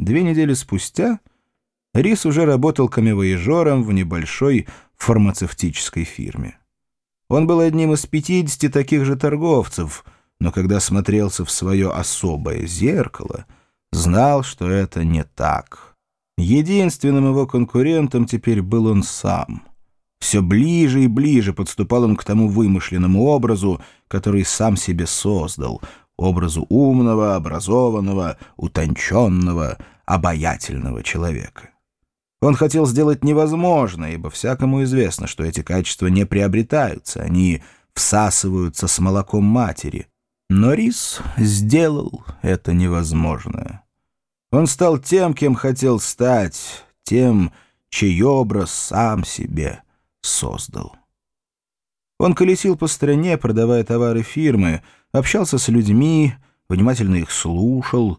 Две недели спустя Рис уже работал камевоежором в небольшой фармацевтической фирме. Он был одним из 50 таких же торговцев, но когда смотрелся в свое особое зеркало, знал, что это не так. Единственным его конкурентом теперь был он сам. Все ближе и ближе подступал он к тому вымышленному образу, который сам себе создал, образу умного, образованного, утонченного, обаятельного человека. Он хотел сделать невозможное, ибо всякому известно, что эти качества не приобретаются, они всасываются с молоком матери. Но Рис сделал это невозможное. Он стал тем, кем хотел стать, тем, чей образ сам себе создал. Он колесил по стране, продавая товары фирмы, общался с людьми, внимательно их слушал.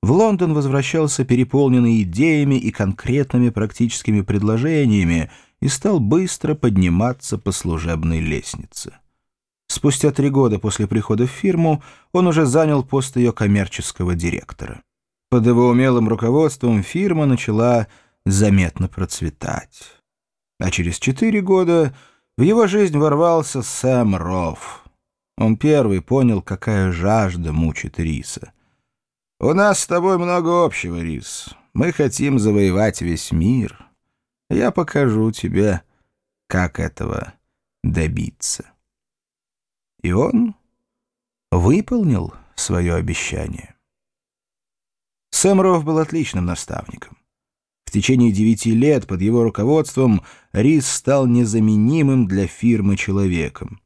В Лондон возвращался переполненный идеями и конкретными практическими предложениями и стал быстро подниматься по служебной лестнице. Спустя три года после прихода в фирму он уже занял пост ее коммерческого директора. Под его умелым руководством фирма начала заметно процветать. А через четыре года в его жизнь ворвался Сэм Рофф. Он первый понял, какая жажда мучит Риса. «У нас с тобой много общего, Рис. Мы хотим завоевать весь мир. Я покажу тебе, как этого добиться». И он выполнил свое обещание. Сэм Рофф был отличным наставником. В течение девяти лет под его руководством Рис стал незаменимым для фирмы человеком.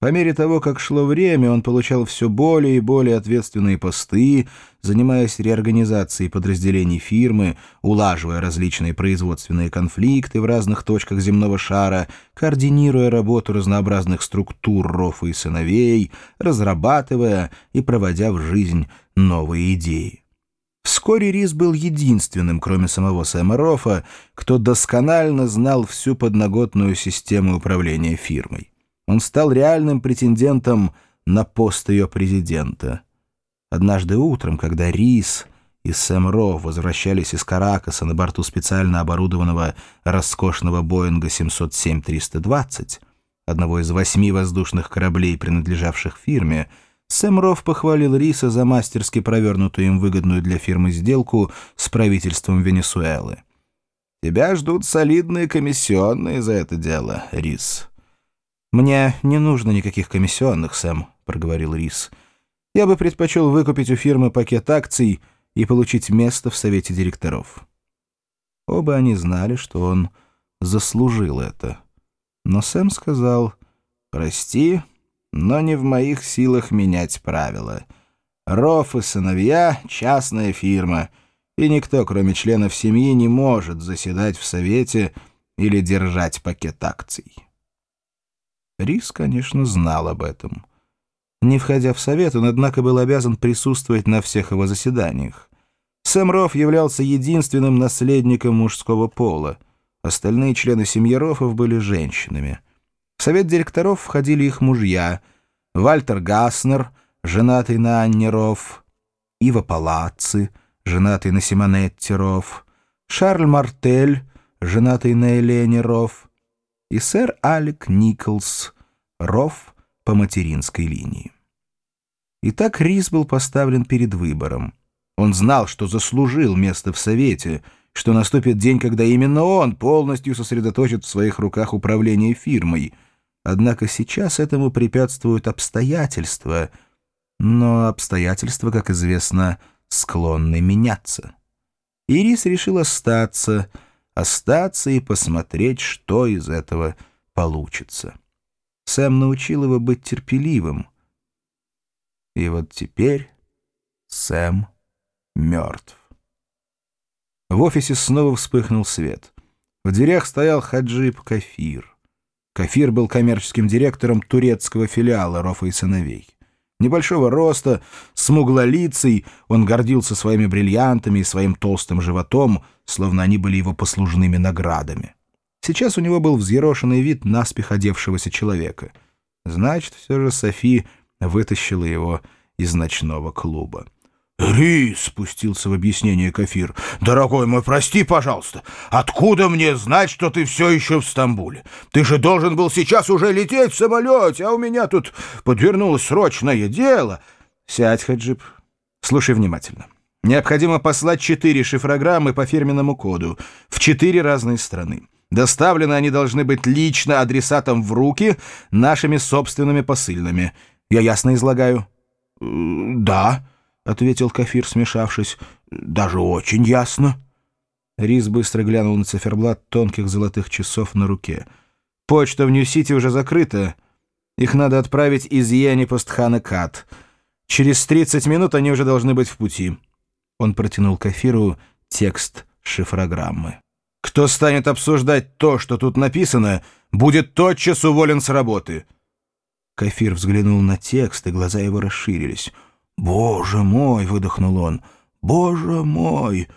По мере того, как шло время, он получал все более и более ответственные посты, занимаясь реорганизацией подразделений фирмы, улаживая различные производственные конфликты в разных точках земного шара, координируя работу разнообразных структур Рофа и сыновей, разрабатывая и проводя в жизнь новые идеи. Вскоре Рис был единственным, кроме самого Сэма Рофа, кто досконально знал всю подноготную систему управления фирмой. Он стал реальным претендентом на пост ее президента. Однажды утром, когда Рис и Сэм Роф возвращались из Каракаса на борту специально оборудованного роскошного Боинга 707-320, одного из восьми воздушных кораблей, принадлежавших фирме, Сэм Рофф похвалил Риса за мастерски провернутую им выгодную для фирмы сделку с правительством Венесуэлы. «Тебя ждут солидные комиссионные за это дело, Рис». «Мне не нужно никаких комиссионных, Сэм», — проговорил Рис. «Я бы предпочел выкупить у фирмы пакет акций и получить место в совете директоров». Оба они знали, что он заслужил это. Но Сэм сказал, «Прости, но не в моих силах менять правила. Роф и сыновья — частная фирма, и никто, кроме членов семьи, не может заседать в совете или держать пакет акций. Рис, конечно, знал об этом. Не входя в совет, он, однако, был обязан присутствовать на всех его заседаниях. Сэм Рофф являлся единственным наследником мужского пола. Остальные члены семьи Роффов были женщинами — в совет директоров входили их мужья Вальтер Гаснер, женатый на Анне Рофф, Иво Палацци, женатый на Симонетте Рофф, Шарль Мартель, женатый на Елене Рофф, и сэр Алек Николс, Рофф по материнской линии. Итак, Рис был поставлен перед выбором. Он знал, что заслужил место в Совете, что наступит день, когда именно он полностью сосредоточит в своих руках управление фирмой — Однако сейчас этому препятствуют обстоятельства, но обстоятельства, как известно, склонны меняться. Ирис решил остаться, остаться и посмотреть, что из этого получится. Сэм научил его быть терпеливым. И вот теперь Сэм мертв. В офисе снова вспыхнул свет. В дверях стоял Хаджиб Кафир. Кафир был коммерческим директором турецкого филиала Рофа и сыновей. Небольшого роста, смуглолицый, он гордился своими бриллиантами и своим толстым животом, словно они были его послужными наградами. Сейчас у него был взъерошенный вид наспех одевшегося человека. Значит, все же Софи вытащила его из ночного клуба. «Рис!» — спустился в объяснение Кафир. «Дорогой мой, прости, пожалуйста. Откуда мне знать, что ты все еще в Стамбуле? Ты же должен был сейчас уже лететь в самолете, а у меня тут подвернулось срочное дело». «Сядь, Хаджиб. Слушай внимательно. Необходимо послать четыре шифрограммы по фирменному коду в четыре разные страны. Доставлены они должны быть лично адресатом в руки нашими собственными посыльными. Я ясно излагаю?» «Да». — ответил Кафир, смешавшись. «Даже очень ясно». Рис быстро глянул на циферблат тонких золотых часов на руке. «Почта в Нью-Сити уже закрыта. Их надо отправить из Йени Постхана Кат. Через 30 минут они уже должны быть в пути». Он протянул Кафиру текст шифрограммы. «Кто станет обсуждать то, что тут написано, будет тотчас уволен с работы». Кафир взглянул на текст, и глаза его расширились — «Боже мой!» — выдохнул он. «Боже мой!»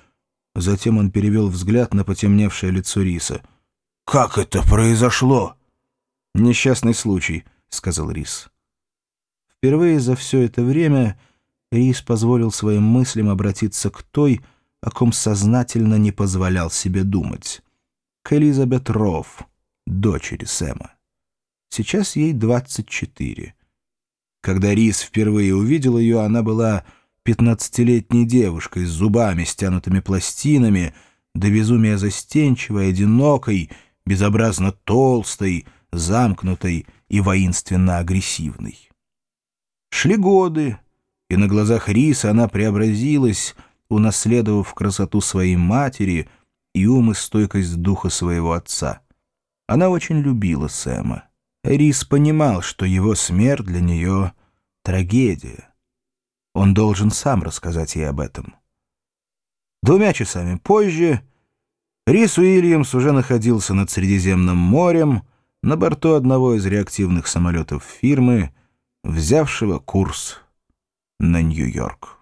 Затем он перевел взгляд на потемневшее лицо Риса. «Как это произошло?» «Несчастный случай», — сказал Рис. Впервые за все это время Рис позволил своим мыслям обратиться к той, о ком сознательно не позволял себе думать. К Элизабет Рофф, дочери Сэма. Сейчас ей 24. Когда Рис впервые увидел ее, она была пятнадцатилетней девушкой с зубами, стянутыми пластинами, до безумия застенчивой, одинокой, безобразно толстой, замкнутой и воинственно-агрессивной. Шли годы, и на глазах Риса она преобразилась, унаследовав красоту своей матери и ум и стойкость духа своего отца. Она очень любила Сэма. Рис понимал, что его смерть для нее — трагедия. Он должен сам рассказать ей об этом. Двумя часами позже Рис Уильямс уже находился над Средиземным морем на борту одного из реактивных самолетов фирмы, взявшего курс на Нью-Йорк.